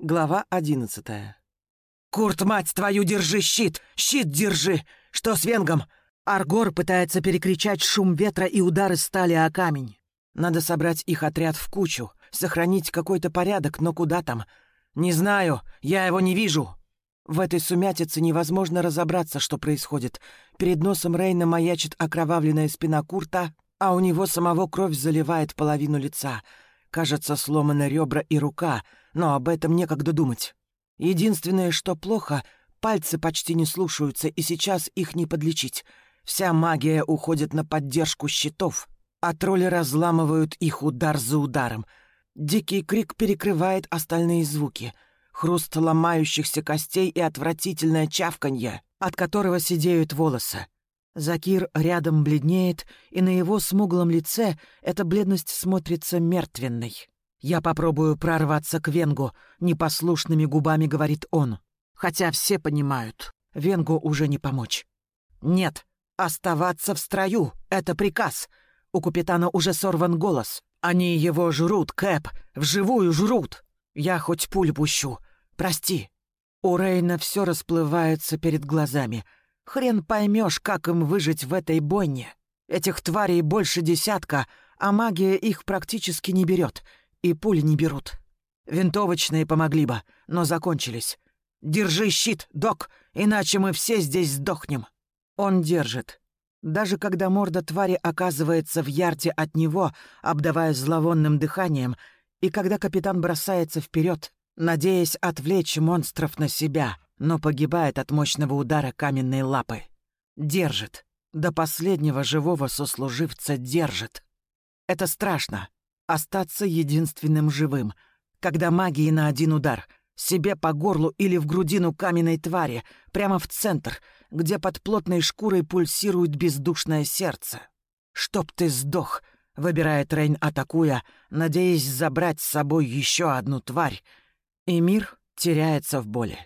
Глава одиннадцатая. «Курт, мать твою, держи щит! Щит держи! Что с венгом?» Аргор пытается перекричать шум ветра и удары стали о камень. Надо собрать их отряд в кучу, сохранить какой-то порядок, но куда там? Не знаю, я его не вижу. В этой сумятице невозможно разобраться, что происходит. Перед носом Рейна маячит окровавленная спина Курта, а у него самого кровь заливает половину лица — Кажется, сломаны ребра и рука, но об этом некогда думать. Единственное, что плохо, пальцы почти не слушаются, и сейчас их не подлечить. Вся магия уходит на поддержку щитов, а тролли разламывают их удар за ударом. Дикий крик перекрывает остальные звуки. Хруст ломающихся костей и отвратительное чавканье, от которого сидеют волосы. Закир рядом бледнеет, и на его смуглом лице эта бледность смотрится мертвенной. «Я попробую прорваться к Венгу», — непослушными губами говорит он. Хотя все понимают, Венгу уже не помочь. «Нет, оставаться в строю — это приказ». У капитана уже сорван голос. «Они его жрут, Кэп, вживую жрут. Я хоть пуль пущу. Прости». У Рейна все расплывается перед глазами — Хрен поймешь, как им выжить в этой бойне. Этих тварей больше десятка, а магия их практически не берет, и пули не берут. Винтовочные помогли бы, но закончились. Держи щит, док, иначе мы все здесь сдохнем. Он держит. Даже когда морда твари оказывается в ярде от него, обдавая зловонным дыханием, и когда капитан бросается вперед, надеясь отвлечь монстров на себя — но погибает от мощного удара каменной лапы. Держит. До последнего живого сослуживца держит. Это страшно. Остаться единственным живым. Когда магии на один удар. Себе по горлу или в грудину каменной твари. Прямо в центр, где под плотной шкурой пульсирует бездушное сердце. «Чтоб ты сдох!» — выбирает Рейн, атакуя, надеясь забрать с собой еще одну тварь. И мир теряется в боли.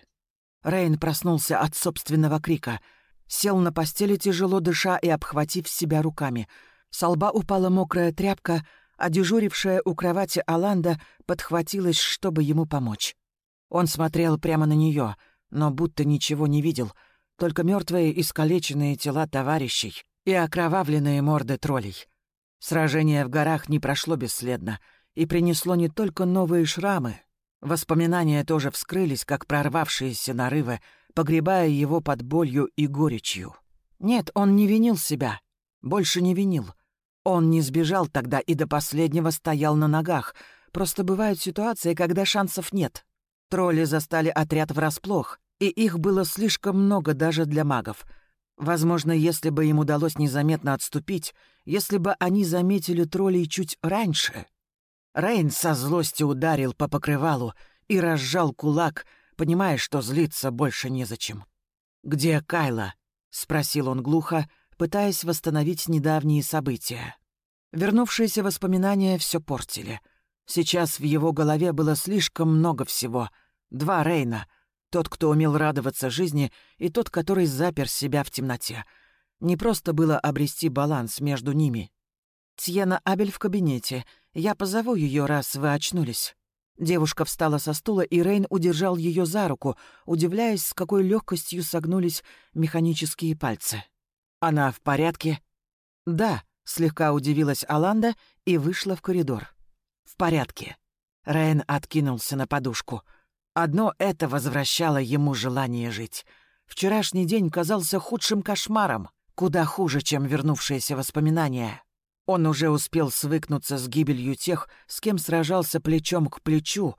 Рейн проснулся от собственного крика. Сел на постели, тяжело дыша и обхватив себя руками. С лба упала мокрая тряпка, а дежурившая у кровати Аланда подхватилась, чтобы ему помочь. Он смотрел прямо на нее, но будто ничего не видел, только мертвые искалеченные тела товарищей и окровавленные морды троллей. Сражение в горах не прошло бесследно и принесло не только новые шрамы, Воспоминания тоже вскрылись, как прорвавшиеся нарывы, погребая его под болью и горечью. Нет, он не винил себя. Больше не винил. Он не сбежал тогда и до последнего стоял на ногах. Просто бывают ситуации, когда шансов нет. Тролли застали отряд врасплох, и их было слишком много даже для магов. Возможно, если бы им удалось незаметно отступить, если бы они заметили троллей чуть раньше, Рейн со злости ударил по покрывалу и разжал кулак, понимая, что злиться больше незачем. «Где Кайла?» — спросил он глухо, пытаясь восстановить недавние события. Вернувшиеся воспоминания все портили. Сейчас в его голове было слишком много всего. Два Рейна. Тот, кто умел радоваться жизни, и тот, который запер себя в темноте. Не просто было обрести баланс между ними. Тьена Абель в кабинете — я позову ее, раз вы очнулись». Девушка встала со стула, и Рейн удержал ее за руку, удивляясь, с какой легкостью согнулись механические пальцы. «Она в порядке?» «Да», — слегка удивилась Аланда и вышла в коридор. «В порядке». Рейн откинулся на подушку. Одно это возвращало ему желание жить. Вчерашний день казался худшим кошмаром, куда хуже, чем вернувшиеся воспоминания. Он уже успел свыкнуться с гибелью тех, с кем сражался плечом к плечу,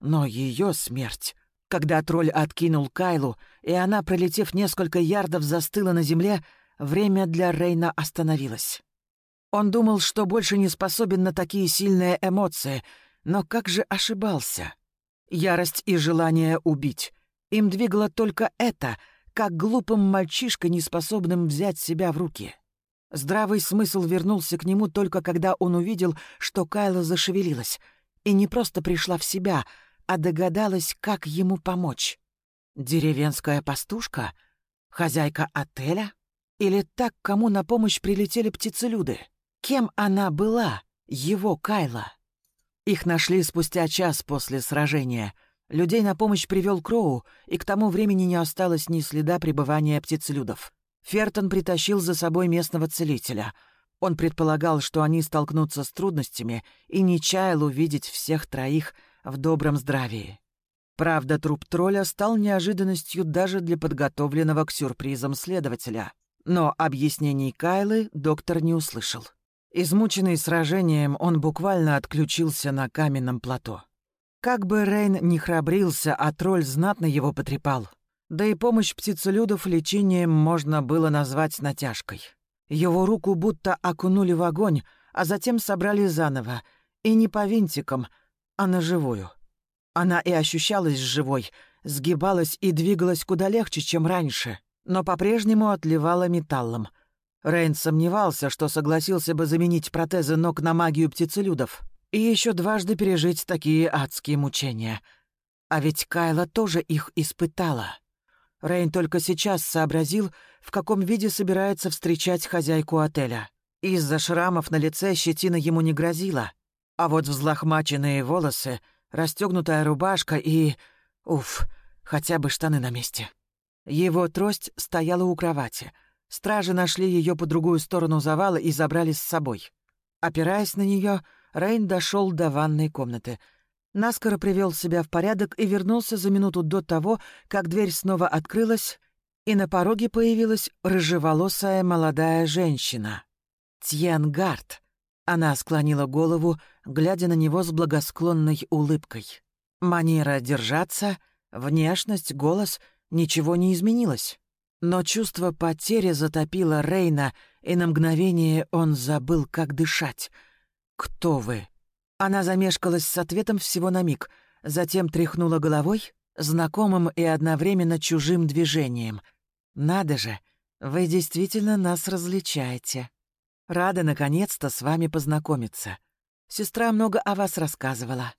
но ее смерть... Когда тролль откинул Кайлу, и она, пролетев несколько ярдов, застыла на земле, время для Рейна остановилось. Он думал, что больше не способен на такие сильные эмоции, но как же ошибался. Ярость и желание убить. Им двигало только это, как глупым мальчишка, неспособным взять себя в руки. Здравый смысл вернулся к нему только когда он увидел, что Кайла зашевелилась и не просто пришла в себя, а догадалась, как ему помочь. Деревенская пастушка? Хозяйка отеля? Или так, кому на помощь прилетели птицелюды? Кем она была, его Кайла? Их нашли спустя час после сражения. Людей на помощь привел Кроу, и к тому времени не осталось ни следа пребывания птицелюдов. Фертон притащил за собой местного целителя. Он предполагал, что они столкнутся с трудностями, и не чаял увидеть всех троих в добром здравии. Правда, труп тролля стал неожиданностью даже для подготовленного к сюрпризам следователя. Но объяснений Кайлы доктор не услышал. Измученный сражением, он буквально отключился на каменном плато. Как бы Рейн не храбрился, а тролль знатно его потрепал. Да и помощь птицелюдов лечением можно было назвать натяжкой. Его руку будто окунули в огонь, а затем собрали заново. И не по винтикам, а на живую. Она и ощущалась живой, сгибалась и двигалась куда легче, чем раньше, но по-прежнему отливала металлом. Рейн сомневался, что согласился бы заменить протезы ног на магию птицелюдов и еще дважды пережить такие адские мучения. А ведь Кайла тоже их испытала. Рейн только сейчас сообразил, в каком виде собирается встречать хозяйку отеля. Из-за шрамов на лице щетина ему не грозила, а вот взлохмаченные волосы — расстегнутая рубашка и... Уф, хотя бы штаны на месте. Его трость стояла у кровати. Стражи нашли ее по другую сторону завала и забрали с собой. Опираясь на нее, Рейн дошел до ванной комнаты. Наскоро привел себя в порядок и вернулся за минуту до того, как дверь снова открылась, и на пороге появилась рыжеволосая молодая женщина. Тьенгард. Она склонила голову, глядя на него с благосклонной улыбкой. Манера держаться, внешность, голос — ничего не изменилось. Но чувство потери затопило Рейна, и на мгновение он забыл, как дышать. «Кто вы?» Она замешкалась с ответом всего на миг, затем тряхнула головой, знакомым и одновременно чужим движением. «Надо же, вы действительно нас различаете». Рада наконец-то с вами познакомиться. Сестра много о вас рассказывала».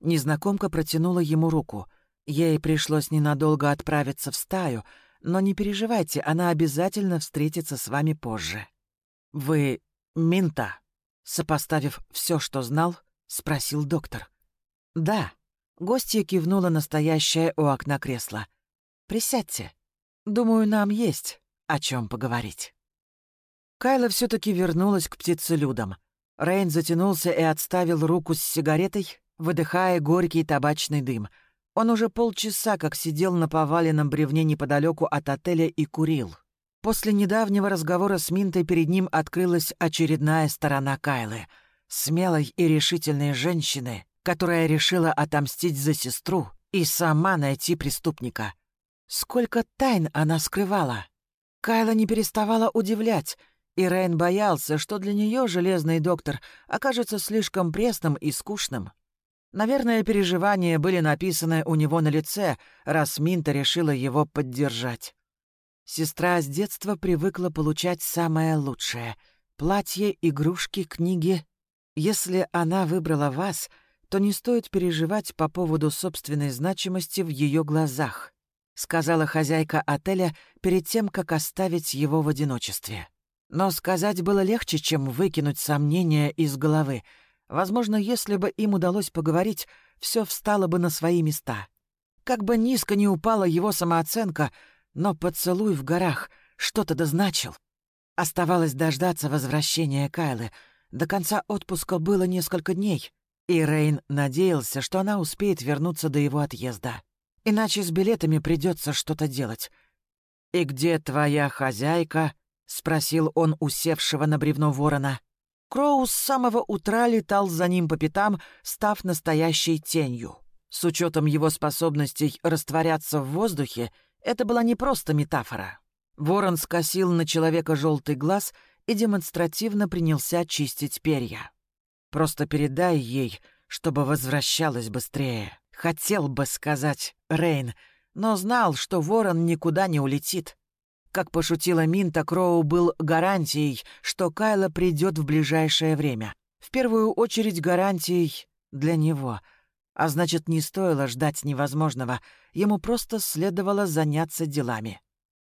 Незнакомка протянула ему руку. Ей пришлось ненадолго отправиться в стаю, но не переживайте, она обязательно встретится с вами позже. «Вы Минта?» Сопоставив все, что знал, спросил доктор. «Да». Гостья кивнула настоящее у окна кресла. «Присядьте. Думаю, нам есть о чем поговорить». Кайла все таки вернулась к птицелюдам. Рейн затянулся и отставил руку с сигаретой, выдыхая горький табачный дым. Он уже полчаса как сидел на поваленном бревне неподалеку от отеля и курил. После недавнего разговора с Минтой перед ним открылась очередная сторона Кайлы. Смелой и решительной женщины, которая решила отомстить за сестру и сама найти преступника. Сколько тайн она скрывала. Кайла не переставала удивлять — и Рейн боялся, что для нее железный доктор окажется слишком пресным и скучным. Наверное, переживания были написаны у него на лице, раз Минта решила его поддержать. Сестра с детства привыкла получать самое лучшее — платье, игрушки, книги. Если она выбрала вас, то не стоит переживать по поводу собственной значимости в ее глазах, — сказала хозяйка отеля перед тем, как оставить его в одиночестве. Но сказать было легче, чем выкинуть сомнения из головы. Возможно, если бы им удалось поговорить, все встало бы на свои места. Как бы низко не упала его самооценка, но поцелуй в горах что-то дозначил. Оставалось дождаться возвращения Кайлы. До конца отпуска было несколько дней, и Рейн надеялся, что она успеет вернуться до его отъезда. Иначе с билетами придется что-то делать. «И где твоя хозяйка?» — спросил он усевшего на бревно ворона. Кроу с самого утра летал за ним по пятам, став настоящей тенью. С учетом его способностей растворяться в воздухе, это была не просто метафора. Ворон скосил на человека желтый глаз и демонстративно принялся чистить перья. «Просто передай ей, чтобы возвращалась быстрее», — хотел бы сказать Рейн, но знал, что ворон никуда не улетит. Как пошутила Минта, Кроу был гарантией, что Кайла придет в ближайшее время. В первую очередь гарантией для него. А значит, не стоило ждать невозможного. Ему просто следовало заняться делами.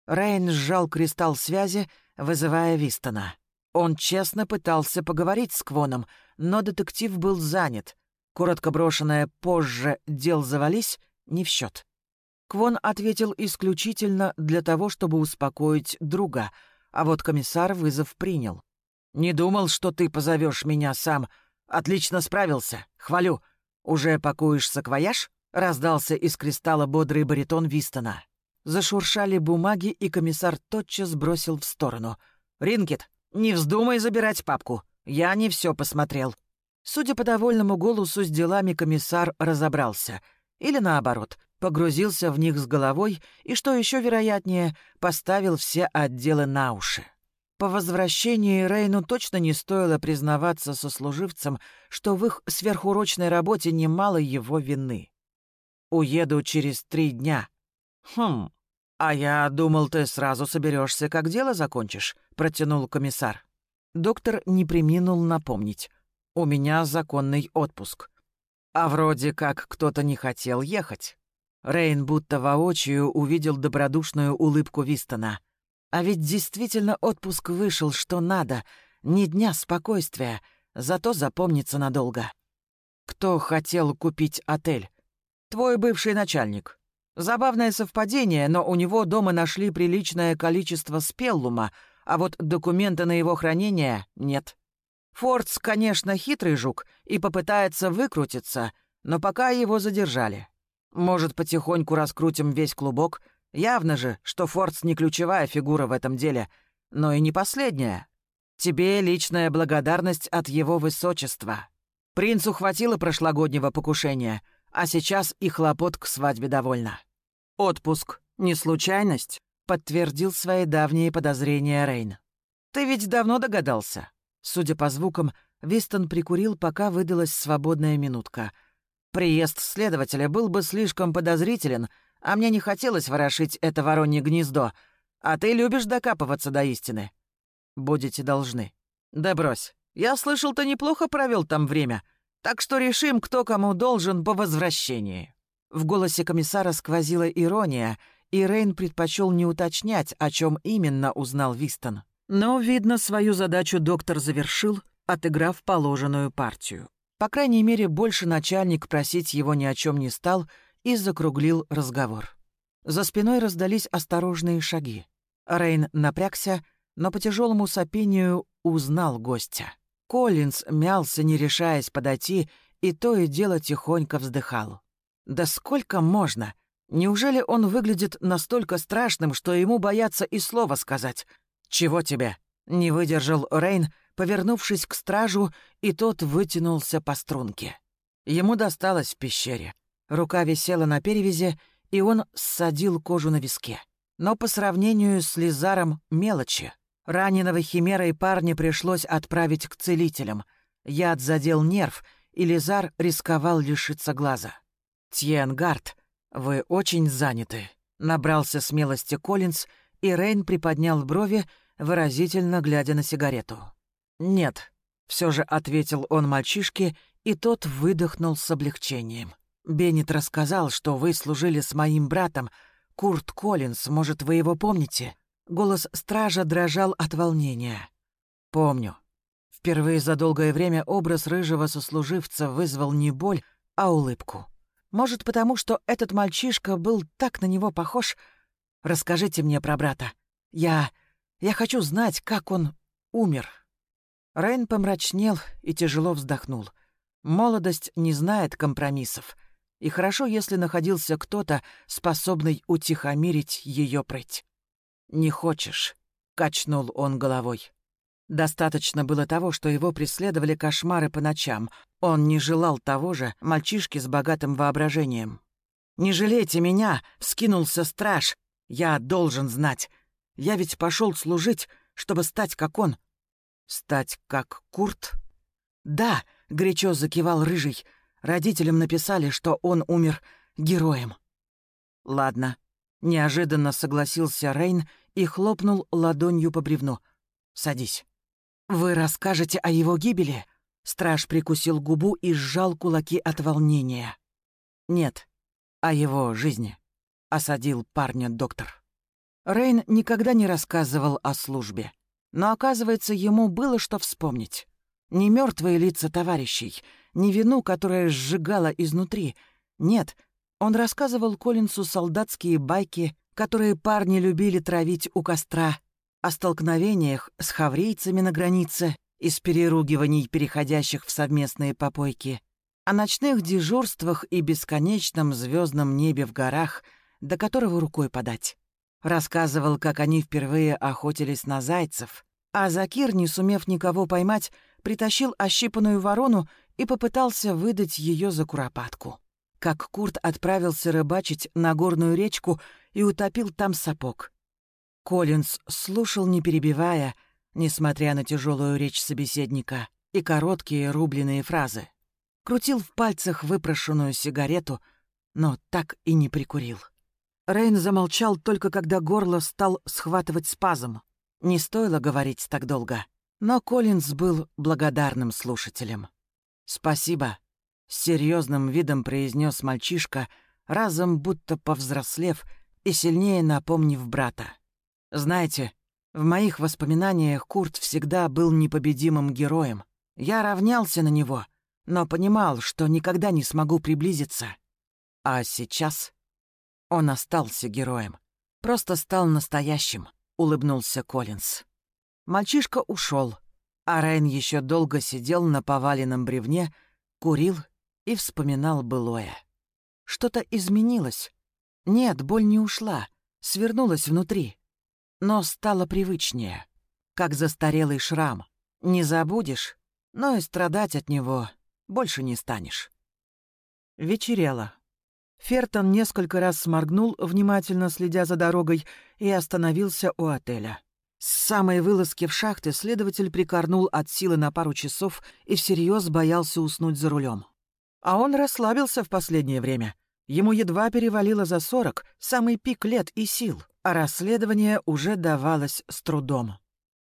Рейн сжал кристалл связи, вызывая Вистона. Он честно пытался поговорить с Квоном, но детектив был занят. Коротко брошенное «позже дел завались» не в счет. Квон ответил исключительно для того, чтобы успокоить друга, а вот комиссар вызов принял. «Не думал, что ты позовешь меня сам. Отлично справился. Хвалю. Уже пакуешь саквояж?» — раздался из кристалла бодрый баритон Вистона. Зашуршали бумаги, и комиссар тотчас бросил в сторону. «Ринкет, не вздумай забирать папку. Я не все посмотрел». Судя по довольному голосу, с делами комиссар разобрался. Или наоборот, погрузился в них с головой и, что еще вероятнее, поставил все отделы на уши. По возвращении Рейну точно не стоило признаваться сослуживцам, что в их сверхурочной работе немало его вины. «Уеду через три дня». «Хм, а я думал, ты сразу соберешься, как дело закончишь», — протянул комиссар. Доктор не приминул напомнить. «У меня законный отпуск». А вроде как кто-то не хотел ехать. Рейн будто воочию увидел добродушную улыбку Вистона. А ведь действительно отпуск вышел, что надо. Ни дня спокойствия, зато запомнится надолго. Кто хотел купить отель? Твой бывший начальник. Забавное совпадение, но у него дома нашли приличное количество спеллума, а вот документы на его хранение нет. Фордс, конечно, хитрый жук и попытается выкрутиться, но пока его задержали. Может, потихоньку раскрутим весь клубок? Явно же, что Фордс не ключевая фигура в этом деле, но и не последняя. Тебе личная благодарность от его высочества. Принцу хватило прошлогоднего покушения, а сейчас и хлопот к свадьбе довольно. Отпуск — не случайность, подтвердил свои давние подозрения Рейн. Ты ведь давно догадался. Судя по звукам, Вистон прикурил, пока выдалась свободная минутка — Приезд следователя был бы слишком подозрителен, а мне не хотелось ворошить это воронье гнездо. А ты любишь докапываться до истины. Будете должны. Да брось. Я слышал, ты неплохо провел там время. Так что решим, кто кому должен по возвращении». В голосе комиссара сквозила ирония, и Рейн предпочел не уточнять, о чем именно узнал Вистон. Но, видно, свою задачу доктор завершил, отыграв положенную партию. По крайней мере, больше начальник просить его ни о чем не стал и закруглил разговор. За спиной раздались осторожные шаги. Рейн напрягся, но по тяжелому сопению узнал гостя. Коллинз мялся, не решаясь подойти, и то и дело тихонько вздыхал. «Да сколько можно? Неужели он выглядит настолько страшным, что ему боятся и слова сказать? Чего тебе?» — не выдержал Рейн, повернувшись к стражу, и тот вытянулся по струнке. Ему досталось в пещере. Рука висела на перевязи, и он ссадил кожу на виске. Но по сравнению с Лизаром мелочи. Раненого химерой парня пришлось отправить к целителям. Яд задел нерв, и Лизар рисковал лишиться глаза. «Тьенгард, вы очень заняты», — набрался смелости Коллинз, и Рейн приподнял брови, выразительно глядя на сигарету. «Нет», — все же ответил он мальчишке, и тот выдохнул с облегчением. «Беннет рассказал, что вы служили с моим братом, Курт Коллинз, может, вы его помните?» Голос стража дрожал от волнения. «Помню. Впервые за долгое время образ рыжего сослуживца вызвал не боль, а улыбку. Может, потому что этот мальчишка был так на него похож? Расскажите мне про брата. Я... я хочу знать, как он умер». Рейн помрачнел и тяжело вздохнул. Молодость не знает компромиссов. И хорошо, если находился кто-то, способный утихомирить ее прыть. «Не хочешь», — качнул он головой. Достаточно было того, что его преследовали кошмары по ночам. Он не желал того же мальчишки с богатым воображением. «Не жалейте меня!» — вскинулся страж. «Я должен знать. Я ведь пошел служить, чтобы стать как он. «Стать как Курт?» «Да», — горячо закивал Рыжий. Родителям написали, что он умер героем. «Ладно», — неожиданно согласился Рейн и хлопнул ладонью по бревну. «Садись». «Вы расскажете о его гибели?» Страж прикусил губу и сжал кулаки от волнения. «Нет, о его жизни», — осадил парня доктор. Рейн никогда не рассказывал о службе. Но, оказывается, ему было что вспомнить. Не мертвые лица товарищей, не вину, которая сжигала изнутри. Нет, Он рассказывал Коллинсу солдатские байки, которые парни любили травить у костра, о столкновениях с хаврейцами на границе, из переругиваний, переходящих в совместные попойки, о ночных дежурствах и бесконечном звездном небе в горах, до которого рукой подать. Рассказывал, как они впервые охотились на зайцев, а Закир, не сумев никого поймать, притащил ощипанную ворону и попытался выдать ее за куропатку. Как Курт отправился рыбачить на горную речку и утопил там сапог. Коллинз слушал, не перебивая, несмотря на тяжелую речь собеседника и короткие рубленые фразы. Крутил в пальцах выпрошенную сигарету, но так и не прикурил. Рейн замолчал только когда горло стал схватывать спазм. Не стоило говорить так долго. Но Коллинз был благодарным слушателем. «Спасибо», — с серьезным видом произнес мальчишка, разом будто повзрослев и сильнее напомнив брата. «Знаете, в моих воспоминаниях Курт всегда был непобедимым героем. Я равнялся на него, но понимал, что никогда не смогу приблизиться. А сейчас он остался героем. Просто стал настоящим, улыбнулся Коллинз. Мальчишка ушел, а Райан еще долго сидел на поваленном бревне, курил и вспоминал былое. Что-то изменилось. Нет, боль не ушла, свернулась внутри. Но стало привычнее, как застарелый шрам. Не забудешь, но и страдать от него больше не станешь. Вечерело. Фертон несколько раз сморгнул, внимательно следя за дорогой, и остановился у отеля. С самой вылазки в шахты следователь прикорнул от силы на пару часов и всерьез боялся уснуть за рулем. А он расслабился в последнее время. Ему едва перевалило за сорок, самый пик лет и сил, а расследование уже давалось с трудом.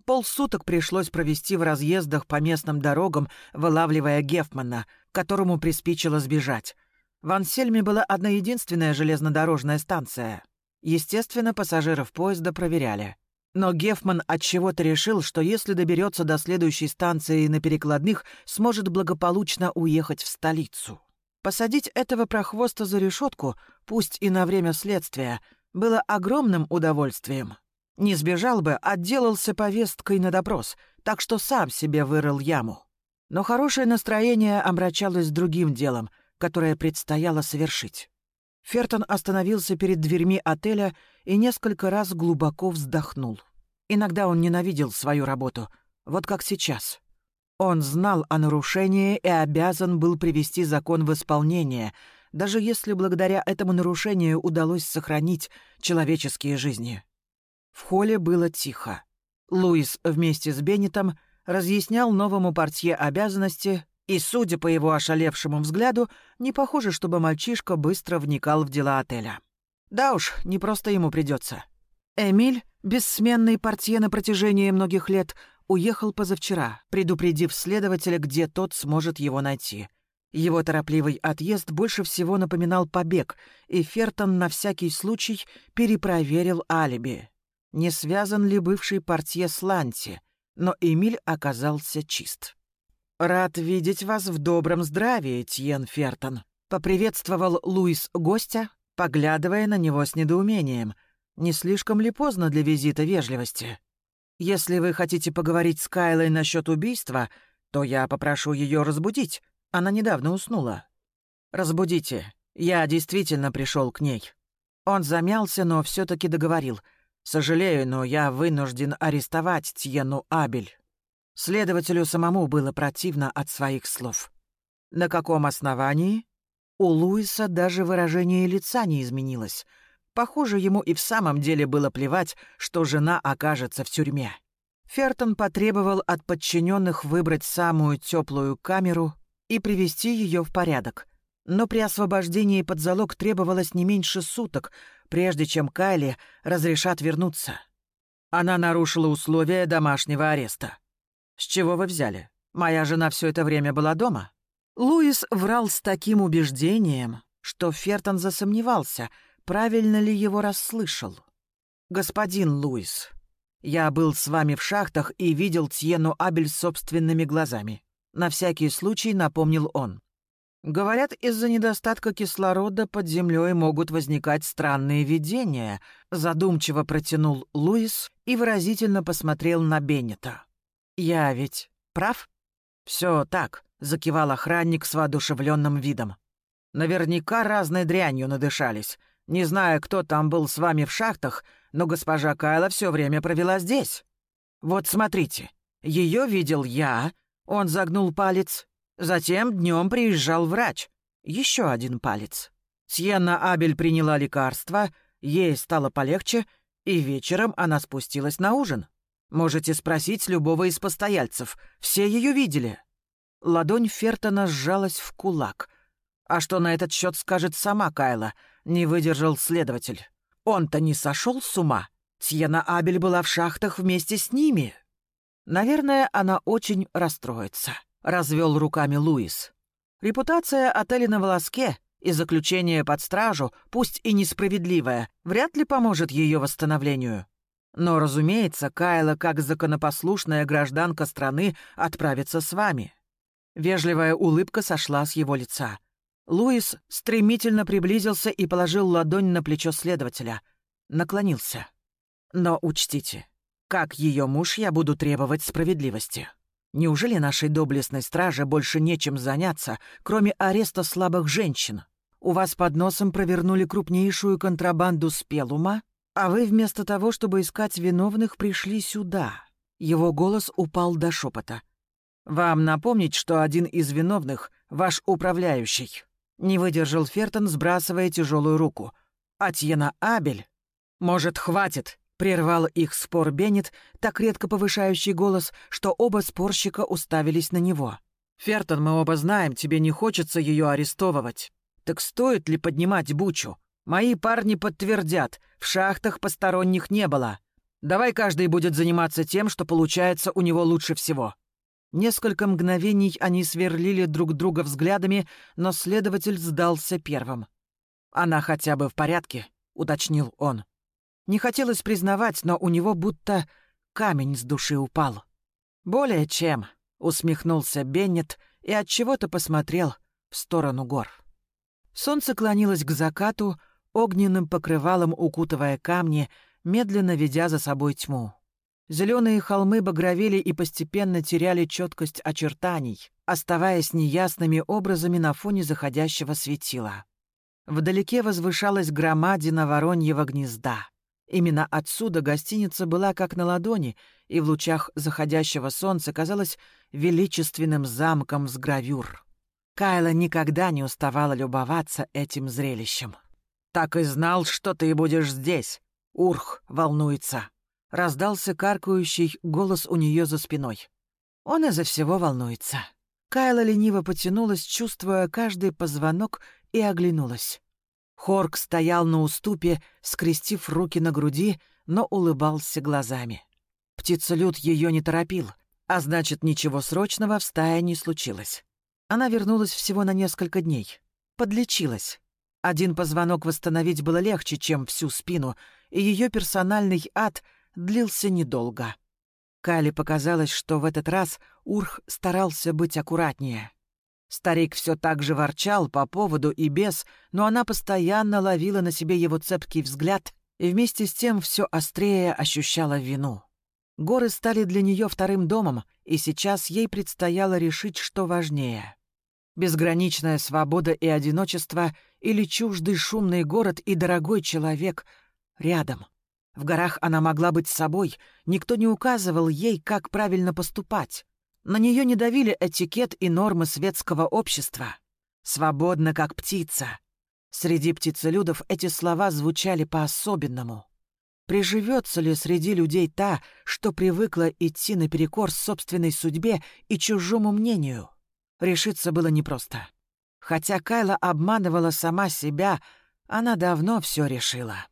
Полсуток пришлось провести в разъездах по местным дорогам, вылавливая Гефмана, которому приспичило сбежать. В Ансельме была одна единственная железнодорожная станция. Естественно, пассажиров поезда проверяли. Но Гефман отчего-то решил, что если доберется до следующей станции на перекладных, сможет благополучно уехать в столицу. Посадить этого прохвоста за решетку, пусть и на время следствия, было огромным удовольствием. Не сбежал бы, отделался повесткой на допрос, так что сам себе вырыл яму. Но хорошее настроение омрачалось другим делом — которое предстояло совершить. Фертон остановился перед дверьми отеля и несколько раз глубоко вздохнул. Иногда он ненавидел свою работу, вот как сейчас. Он знал о нарушении и обязан был привести закон в исполнение, даже если благодаря этому нарушению удалось сохранить человеческие жизни. В холле было тихо. Луис вместе с Беннетом разъяснял новому портье обязанности, и, судя по его ошалевшему взгляду, не похоже, чтобы мальчишка быстро вникал в дела отеля. Да уж, не просто ему придется. Эмиль, бессменный портье на протяжении многих лет, уехал позавчера, предупредив следователя, где тот сможет его найти. Его торопливый отъезд больше всего напоминал побег, и Фертон на всякий случай перепроверил алиби. Не связан ли бывший портье с Ланти, но Эмиль оказался чист. «Рад видеть вас в добром здравии, Тьен Фертон», — поприветствовал Луис гостя, поглядывая на него с недоумением. «Не слишком ли поздно для визита вежливости? Если вы хотите поговорить с Кайлой насчет убийства, то я попрошу ее разбудить. Она недавно уснула». «Разбудите. Я действительно пришел к ней». Он замялся, но все таки договорил. «Сожалею, но я вынужден арестовать Тьену Абель». Следователю самому было противно от своих слов. На каком основании? У Луиса даже выражение лица не изменилось. Похоже, ему и в самом деле было плевать, что жена окажется в тюрьме. Фертон потребовал от подчиненных выбрать самую теплую камеру и привести ее в порядок. Но при освобождении под залог требовалось не меньше суток, прежде чем Кайли разрешат вернуться. Она нарушила условия домашнего ареста. «С чего вы взяли? Моя жена все это время была дома?» Луис врал с таким убеждением, что Фертон засомневался, правильно ли его расслышал. «Господин Луис, я был с вами в шахтах и видел Тьену Абель собственными глазами. На всякий случай напомнил он. Говорят, из-за недостатка кислорода под землей могут возникать странные видения, задумчиво протянул Луис и выразительно посмотрел на Беннета. Я ведь прав? Все так, закивал охранник с воодушевленным видом. Наверняка разной дрянью надышались. Не знаю, кто там был с вами в шахтах, но госпожа Кайла все время провела здесь. Вот смотрите, ее видел я, он загнул палец, затем днем приезжал врач, еще один палец. Сьенна Абель приняла лекарство, ей стало полегче, и вечером она спустилась на ужин. Можете спросить любого из постояльцев, все ее видели. Ладонь Фертона сжалась в кулак. А что на этот счет скажет сама Кайла? Не выдержал следователь. Он-то не сошел с ума. Сьена Абель была в шахтах вместе с ними. Наверное, она очень расстроится, развел руками Луис. Репутация отеля на волоске и заключение под стражу, пусть и несправедливое, вряд ли поможет ее восстановлению. Но, разумеется, Кайла, как законопослушная гражданка страны, отправится с вами. Вежливая улыбка сошла с его лица. Луис стремительно приблизился и положил ладонь на плечо следователя. Наклонился. «Но учтите, как ее муж я буду требовать справедливости. Неужели нашей доблестной страже больше нечем заняться, кроме ареста слабых женщин? У вас под носом провернули крупнейшую контрабанду спелума, а вы вместо того, чтобы искать виновных, пришли сюда». Его голос упал до шепота. «Вам напомнить, что один из виновных — ваш управляющий. Не выдержал Фертон, сбрасывая тяжелую руку. «Атьена Абель?» «Может, хватит?» — прервал их спор Беннет, так редко повышающий голос, что оба спорщика уставились на него. «Фертон, мы оба знаем, тебе не хочется ее арестовывать. Так стоит ли поднимать бучу? Мои парни подтвердят, в шахтах посторонних не было. Давай каждый будет заниматься тем, что получается у него лучше всего». Несколько мгновений они сверлили друг друга взглядами, но следователь сдался первым. «Она хотя бы в порядке», — уточнил он. Не хотелось признавать, но у него будто камень с души упал. «Более чем», — усмехнулся Беннет и от чего то посмотрел в сторону гор. Солнце клонилось к закату, огненным покрывалом укутывая камни, медленно ведя за собой тьму. Зеленые холмы багровели и постепенно теряли четкость очертаний, оставаясь неясными образами на фоне заходящего светила. Вдалеке возвышалась громадина вороньего гнезда. Именно отсюда гостиница была как на ладони, и в лучах заходящего солнца казалась величественным замком с гравюр. Кайла никогда не уставала любоваться этим зрелищем. «Так и знал, что ты будешь здесь», — Урх волнуется. Раздался каркающий голос у нее за спиной. Он из-за всего волнуется. Кайла лениво потянулась, чувствуя каждый позвонок, и оглянулась. Хорк стоял на уступе, скрестив руки на груди, но улыбался глазами. Птицелюд ее не торопил, а значит, ничего срочного в стае не случилось. Она вернулась всего на несколько дней. Подлечилась. Один позвонок восстановить было легче, чем всю спину, и ее персональный ад — длился недолго. Кали показалось, что в этот раз Урх старался быть аккуратнее. Старик все так же ворчал по поводу и без, но она постоянно ловила на себе его цепкий взгляд и вместе с тем все острее ощущала вину. Горы стали для нее вторым домом, и сейчас ей предстояло решить, что важнее. Безграничная свобода и одиночество или чуждый шумный город и дорогой человек рядом — в горах она могла быть собой, никто не указывал ей, как правильно поступать. На нее не давили этикет и нормы светского общества. «Свободна, как птица». Среди птицелюдов эти слова звучали по-особенному. Приживется ли среди людей та, что привыкла идти наперекор собственной судьбе и чужому мнению? Решиться было непросто. Хотя Кайла обманывала сама себя, она давно все решила.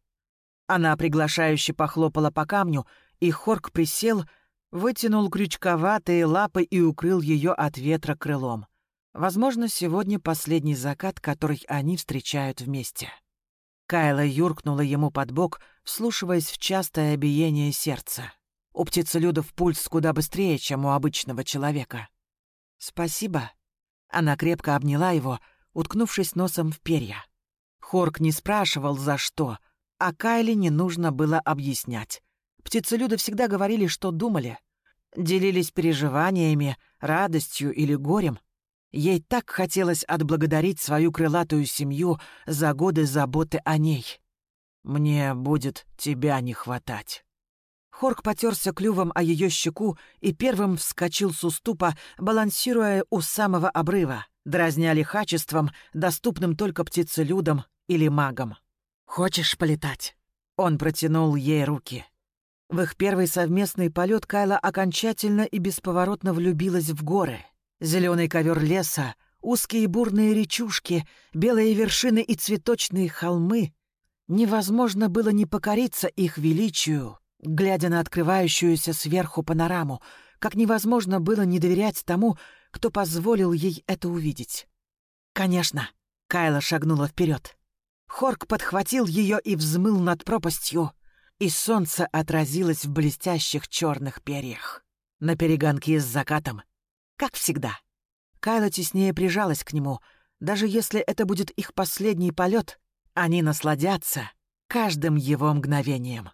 Она приглашающе похлопала по камню, и Хорк присел, вытянул крючковатые лапы и укрыл ее от ветра крылом. Возможно, сегодня последний закат, который они встречают вместе. Кайла юркнула ему под бок, вслушиваясь в частое биение сердца. У птицелюдов пульс куда быстрее, чем у обычного человека. «Спасибо». Она крепко обняла его, уткнувшись носом в перья. Хорк не спрашивал, за что, а Кайли не нужно было объяснять. Птицелюды всегда говорили, что думали. Делились переживаниями, радостью или горем. Ей так хотелось отблагодарить свою крылатую семью за годы заботы о ней. «Мне будет тебя не хватать». Хорк потерся клювом о ее щеку и первым вскочил с уступа, балансируя у самого обрыва, дразня лихачеством, доступным только птицелюдам или магам. «Хочешь полетать?» Он протянул ей руки. В их первый совместный полет Кайла окончательно и бесповоротно влюбилась в горы. Зеленый ковер леса, узкие бурные речушки, белые вершины и цветочные холмы. Невозможно было не покориться их величию, глядя на открывающуюся сверху панораму, как невозможно было не доверять тому, кто позволил ей это увидеть. «Конечно!» — Кайла шагнула вперед. Хорк подхватил ее и взмыл над пропастью, и солнце отразилось в блестящих черных перьях. На перегонке с закатом, как всегда. Кайла теснее прижалась к нему. Даже если это будет их последний полет, они насладятся каждым его мгновением.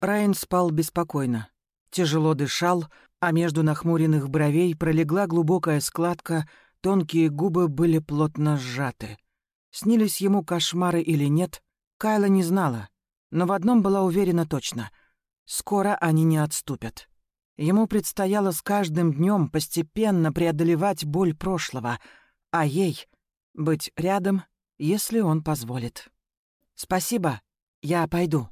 Райан спал беспокойно. Тяжело дышал, а между нахмуренных бровей пролегла глубокая складка, тонкие губы были плотно сжаты. Снились ему кошмары или нет, Кайла не знала, но в одном была уверена точно — скоро они не отступят. Ему предстояло с каждым днем постепенно преодолевать боль прошлого, а ей — быть рядом, если он позволит. «Спасибо, я пойду».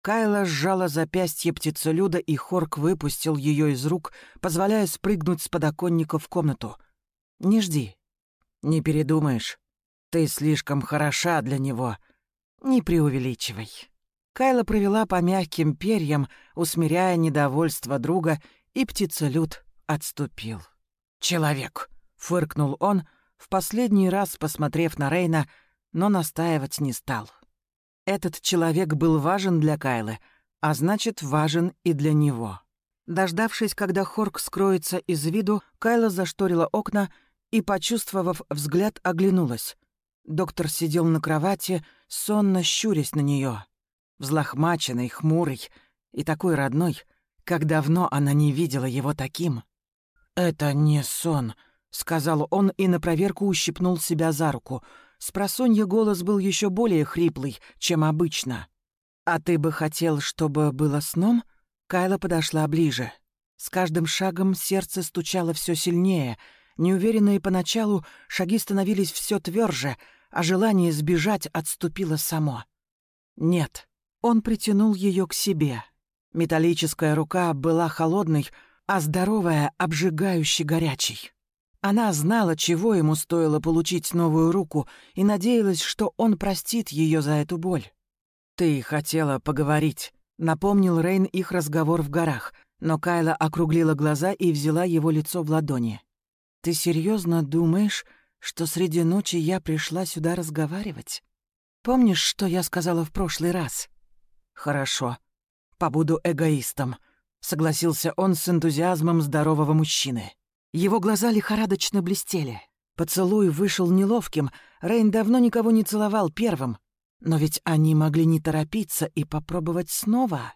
Кайла сжала запястье птицелюда, и Хорк выпустил ее из рук, позволяя спрыгнуть с подоконника в комнату. «Не жди. Не передумаешь. Ты слишком хороша для него. Не преувеличивай». Кайла провела по мягким перьям, усмиряя недовольство друга, и птицелюд отступил. «Человек!» — фыркнул он, в последний раз посмотрев на Рейна, но настаивать не стал. Этот человек был важен для Кайлы, а значит, важен и для него. Дождавшись, когда Хорк скроется из виду, Кайла зашторила окна и, почувствовав взгляд, оглянулась. Доктор сидел на кровати, сонно щурясь на нее, взлохмаченный, хмурый и такой родной, как давно она не видела его таким. «Это не сон», — сказал он и на проверку ущипнул себя за руку — Спросонья голос был еще более хриплый, чем обычно. «А ты бы хотел, чтобы было сном?» Кайла подошла ближе. С каждым шагом сердце стучало все сильнее. Неуверенные поначалу шаги становились все тверже, а желание сбежать отступило само. «Нет». Он притянул ее к себе. Металлическая рука была холодной, а здоровая — обжигающе горячей. Она знала, чего ему стоило получить новую руку, и надеялась, что он простит ее за эту боль. «Ты хотела поговорить», — напомнил Рейн их разговор в горах, но Кайла округлила глаза и взяла его лицо в ладони. «Ты серьезно думаешь, что среди ночи я пришла сюда разговаривать? Помнишь, что я сказала в прошлый раз?» «Хорошо. Побуду эгоистом», — согласился он с энтузиазмом здорового мужчины. Его глаза лихорадочно блестели. Поцелуй вышел неловким, Рейн давно никого не целовал первым. Но ведь они могли не торопиться и попробовать снова.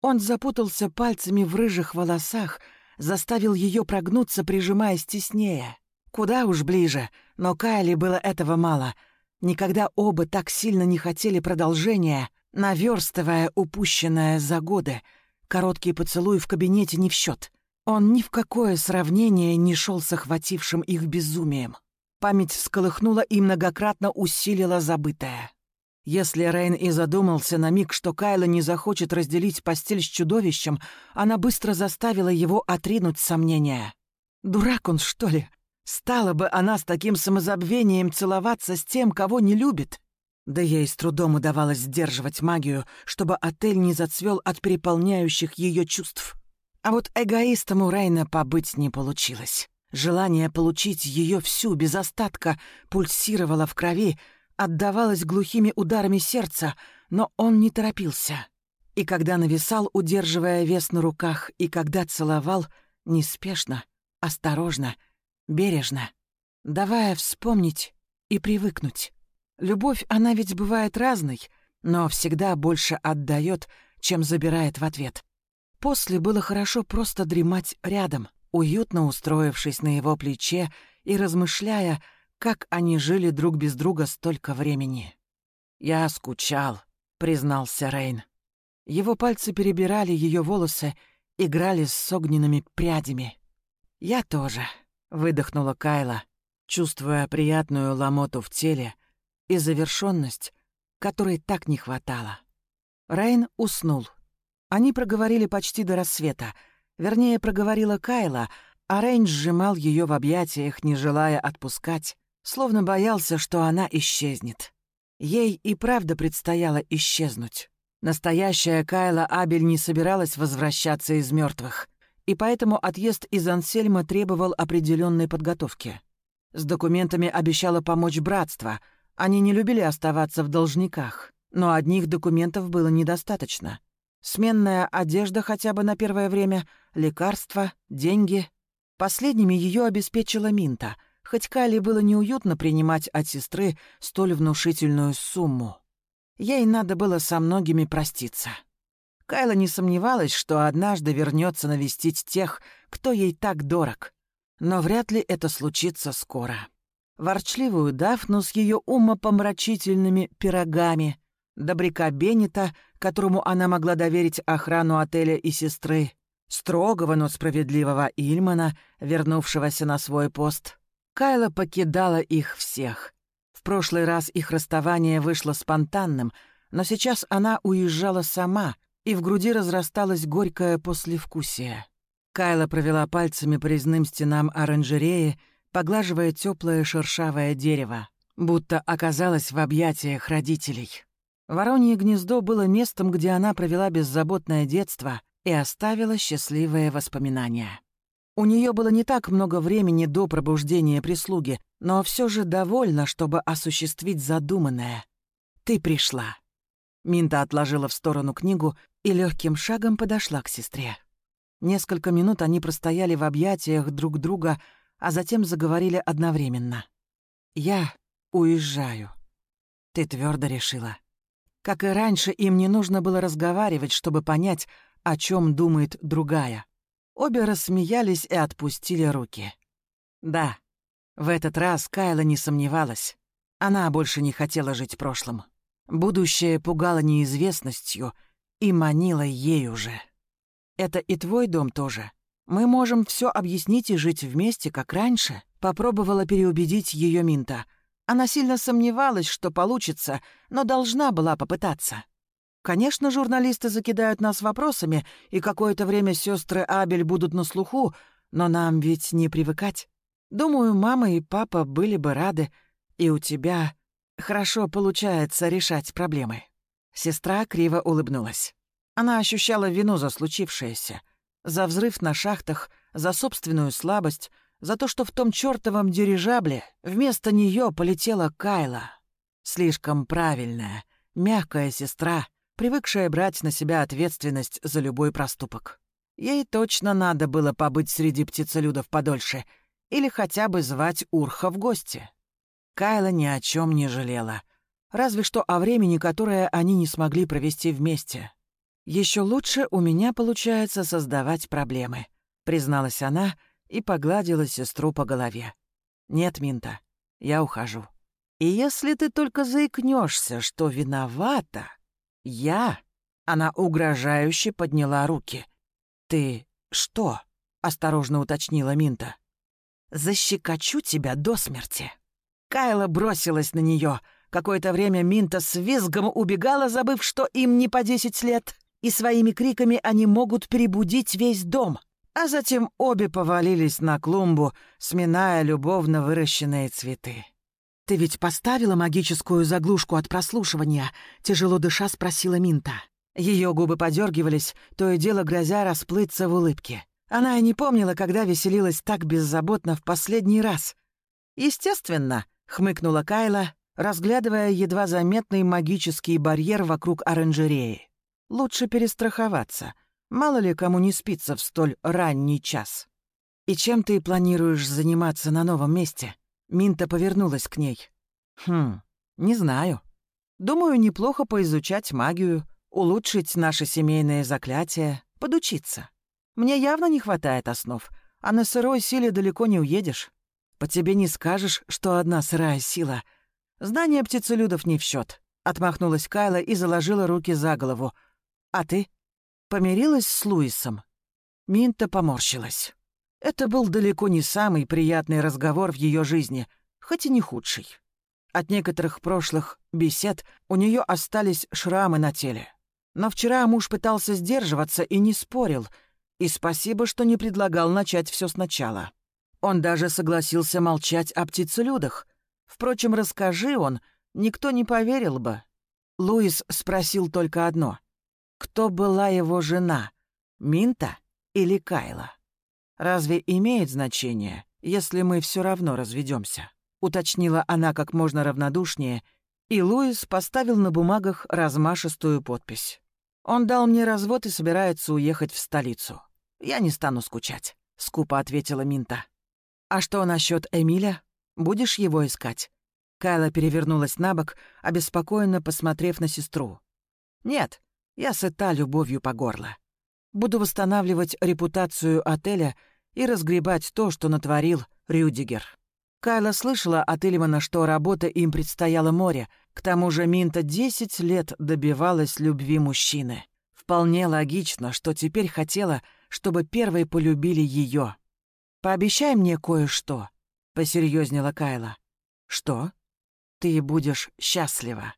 Он запутался пальцами в рыжих волосах, заставил ее прогнуться, прижимаясь теснее. Куда уж ближе, но Кайли было этого мало. Никогда оба так сильно не хотели продолжения, наверстывая упущенное за годы. Короткий поцелуй в кабинете не в счет. Он ни в какое сравнение не шел с охватившим их безумием. Память всколыхнула и многократно усилила забытое. Если Рейн и задумался на миг, что Кайла не захочет разделить постель с чудовищем, она быстро заставила его отринуть сомнения. Дурак он, что ли? Стала бы она с таким самозабвением целоваться с тем, кого не любит? Да ей с трудом удавалось сдерживать магию, чтобы отель не зацвел от переполняющих ее чувств. А вот эгоистом у Рейна побыть не получилось. Желание получить ее всю без остатка пульсировало в крови, отдавалось глухими ударами сердца, но он не торопился. И когда нависал, удерживая вес на руках, и когда целовал, неспешно, осторожно, бережно, давая вспомнить и привыкнуть. Любовь, она ведь бывает разной, но всегда больше отдает, чем забирает в ответ. После было хорошо просто дремать рядом, уютно устроившись на его плече и размышляя, как они жили друг без друга столько времени. «Я скучал», — признался Рейн. Его пальцы перебирали ее волосы, играли с огненными прядями. «Я тоже», — выдохнула Кайла, чувствуя приятную ломоту в теле и завершенность, которой так не хватало. Рейн уснул. Они проговорили почти до рассвета. Вернее, проговорила Кайла, а Рейн сжимал ее в объятиях, не желая отпускать, словно боялся, что она исчезнет. Ей и правда предстояло исчезнуть. Настоящая Кайла Абель не собиралась возвращаться из мертвых, и поэтому отъезд из Ансельма требовал определенной подготовки. С документами обещало помочь братство. Они не любили оставаться в должниках, но одних документов было недостаточно. Сменная одежда хотя бы на первое время, лекарства, деньги. Последними ее обеспечила Минта, хоть Кали было неуютно принимать от сестры столь внушительную сумму. Ей надо было со многими проститься. Кайла не сомневалась, что однажды вернется навестить тех, кто ей так дорог. Но вряд ли это случится скоро. Ворчливую Дафну с ее умопомрачительными пирогами, добряка Беннета, которому она могла доверить охрану отеля и сестры, строгого, но справедливого Ильмана, вернувшегося на свой пост. Кайла покидала их всех прошлый раз их расставание вышло спонтанным, но сейчас она уезжала сама, и в груди разрасталось горькое послевкусие. Кайла провела пальцами по резным стенам оранжереи, поглаживая теплое шершавое дерево, будто оказалась в объятиях родителей. Воронье гнездо было местом, где она провела беззаботное детство и оставила счастливые воспоминания. У нее было не так много времени до пробуждения прислуги, но все же довольно, чтобы осуществить задуманное. Ты пришла. Минта отложила в сторону книгу и легким шагом подошла к сестре. Несколько минут они простояли в объятиях друг друга, а затем заговорили одновременно. «Я уезжаю». Ты твердо решила. Как и раньше, им не нужно было разговаривать, чтобы понять, о чем думает другая. Обе рассмеялись и отпустили руки. Да, в этот раз Кайла не сомневалась. Она больше не хотела жить прошлым. Будущее пугало неизвестностью и манило ей уже. «Это и твой дом тоже. Мы можем все объяснить и жить вместе, как раньше», — попробовала переубедить ее Минта. Она сильно сомневалась, что получится, но должна была попытаться. Конечно, журналисты закидают нас вопросами, и какое-то время сестры Абель будут на слуху, но нам ведь не привыкать. Думаю, мама и папа были бы рады, и у тебя хорошо получается решать проблемы». Сестра криво улыбнулась. Она ощущала вину за случившееся, за взрыв на шахтах, за собственную слабость, за то, что в том чертовом дирижабле вместо нее полетела Кайла. Слишком правильная, мягкая сестра — привыкшая брать на себя ответственность за любой проступок. Ей точно надо было побыть среди птицелюдов подольше или хотя бы звать Урха в гости. Кайла ни о чем не жалела. Разве что о времени, которое они не смогли провести вместе. Еще лучше у меня получается создавать проблемы», — призналась она и погладила сестру по голове. «Нет, Минта, я ухожу. И если ты только заикнешься, что виновата, «Я?» — она угрожающе подняла руки. «Ты что?» — осторожно уточнила Минта. «Защекочу тебя до смерти». Кайла бросилась на нее. Какое-то время Минта с визгом убегала, забыв, что им не по десять лет, и своими криками они могут перебудить весь дом. А затем обе повалились на клумбу, сминая любовно выращенные цветы. «Ты ведь поставила магическую заглушку от прослушивания?» — тяжело дыша спросила Минта. Ее губы подергивались, то и дело грозя расплыться в улыбке. Она и не помнила, когда веселилась так беззаботно в последний раз. «Естественно», — хмыкнула Кайла, разглядывая едва заметный магический барьер вокруг оранжереи. «Лучше перестраховаться. Мало ли кому не спится в столь ранний час. И чем ты планируешь заниматься на новом месте?» Минта повернулась к ней. Хм, не знаю. Думаю, неплохо поизучать магию, улучшить наше семейное заклятие, подучиться. Мне явно не хватает основ, а на сырой силе далеко не уедешь. По тебе не скажешь, что одна сырая сила. Знание птицелюдов не в счет. Отмахнулась Кайла и заложила руки за голову. А ты? Помирилась с Луисом? Минта поморщилась. Это был далеко не самый приятный разговор в ее жизни, хоть и не худший. От некоторых прошлых бесед у нее остались шрамы на теле. Но вчера муж пытался сдерживаться и не спорил, и спасибо, что не предлагал начать все сначала. Он даже согласился молчать о птицелюдах. Впрочем, расскажи он, никто не поверил бы. Луис спросил только одно. Кто была его жена, Минта или Кайла? Разве имеет значение, если мы все равно разведемся? Уточнила она как можно равнодушнее, и Луис поставил на бумагах размашистую подпись. Он дал мне развод и собирается уехать в столицу. Я не стану скучать, скупо ответила Минта. «А что насчет Эмиля? Будешь его искать?» Кайла перевернулась на бок, обеспокоенно посмотрев на сестру. «Нет, я сыта любовью по горло. Буду восстанавливать репутацию отеля и разгребать то, что натворил Рюдигер». Кайла слышала от Ильмана, что работа им предстояло море. К тому же Минта десять лет добивалась любви мужчины. Вполне логично, что теперь хотела, чтобы первой полюбили ее. «Пообещай мне кое-что», — посерьезнела Кайла. «Что?» «Ты будешь счастлива.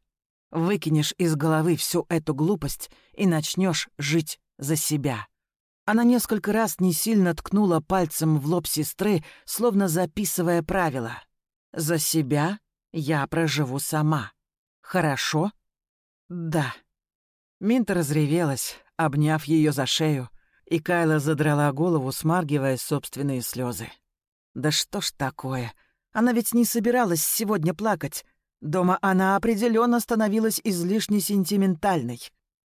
Выкинешь из головы всю эту глупость и начнешь жить за себя». Она несколько раз не сильно ткнула пальцем в лоб сестры, словно записывая правила. «За себя я проживу сама. Хорошо?» «Да». Минта разревелась, обняв ее за шею, и Кайла задрала голову, смаргивая собственные слезы. Да что ж такое? Она ведь не собиралась сегодня плакать. Дома она определенно становилась излишне сентиментальной.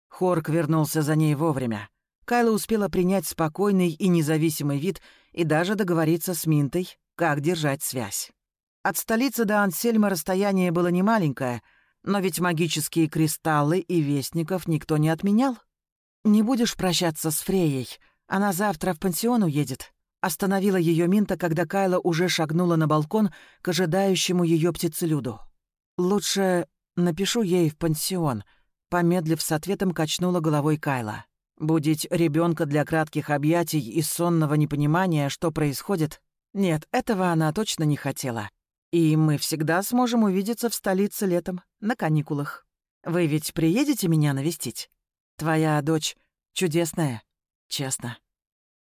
Хорк вернулся за ней вовремя. Кайла успела принять спокойный и независимый вид и даже договориться с Минтой, как держать связь. От столицы до Ансельма расстояние было немаленькое, но ведь магические кристаллы и вестников никто не отменял. «Не будешь прощаться с Фреей? Она завтра в пансион уедет». Остановила ее Минта, когда Кайла уже шагнула на балкон к ожидающему ее птицелюду. «Лучше напишу ей в пансион», — помедлив с ответом качнула головой Кайла. «Будить ребенка для кратких объятий и сонного непонимания, что происходит? Нет, этого она точно не хотела. И мы всегда сможем увидеться в столице летом, на каникулах. Вы ведь приедете меня навестить?» Твоя дочь чудесная, честно.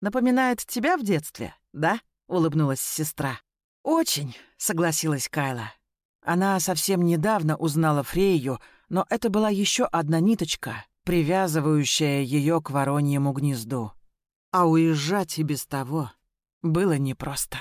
Напоминает тебя в детстве, да? Улыбнулась сестра. Очень, согласилась Кайла. Она совсем недавно узнала Фрейю, но это была еще одна ниточка, привязывающая ее к вороньему гнезду. А уезжать и без того было непросто.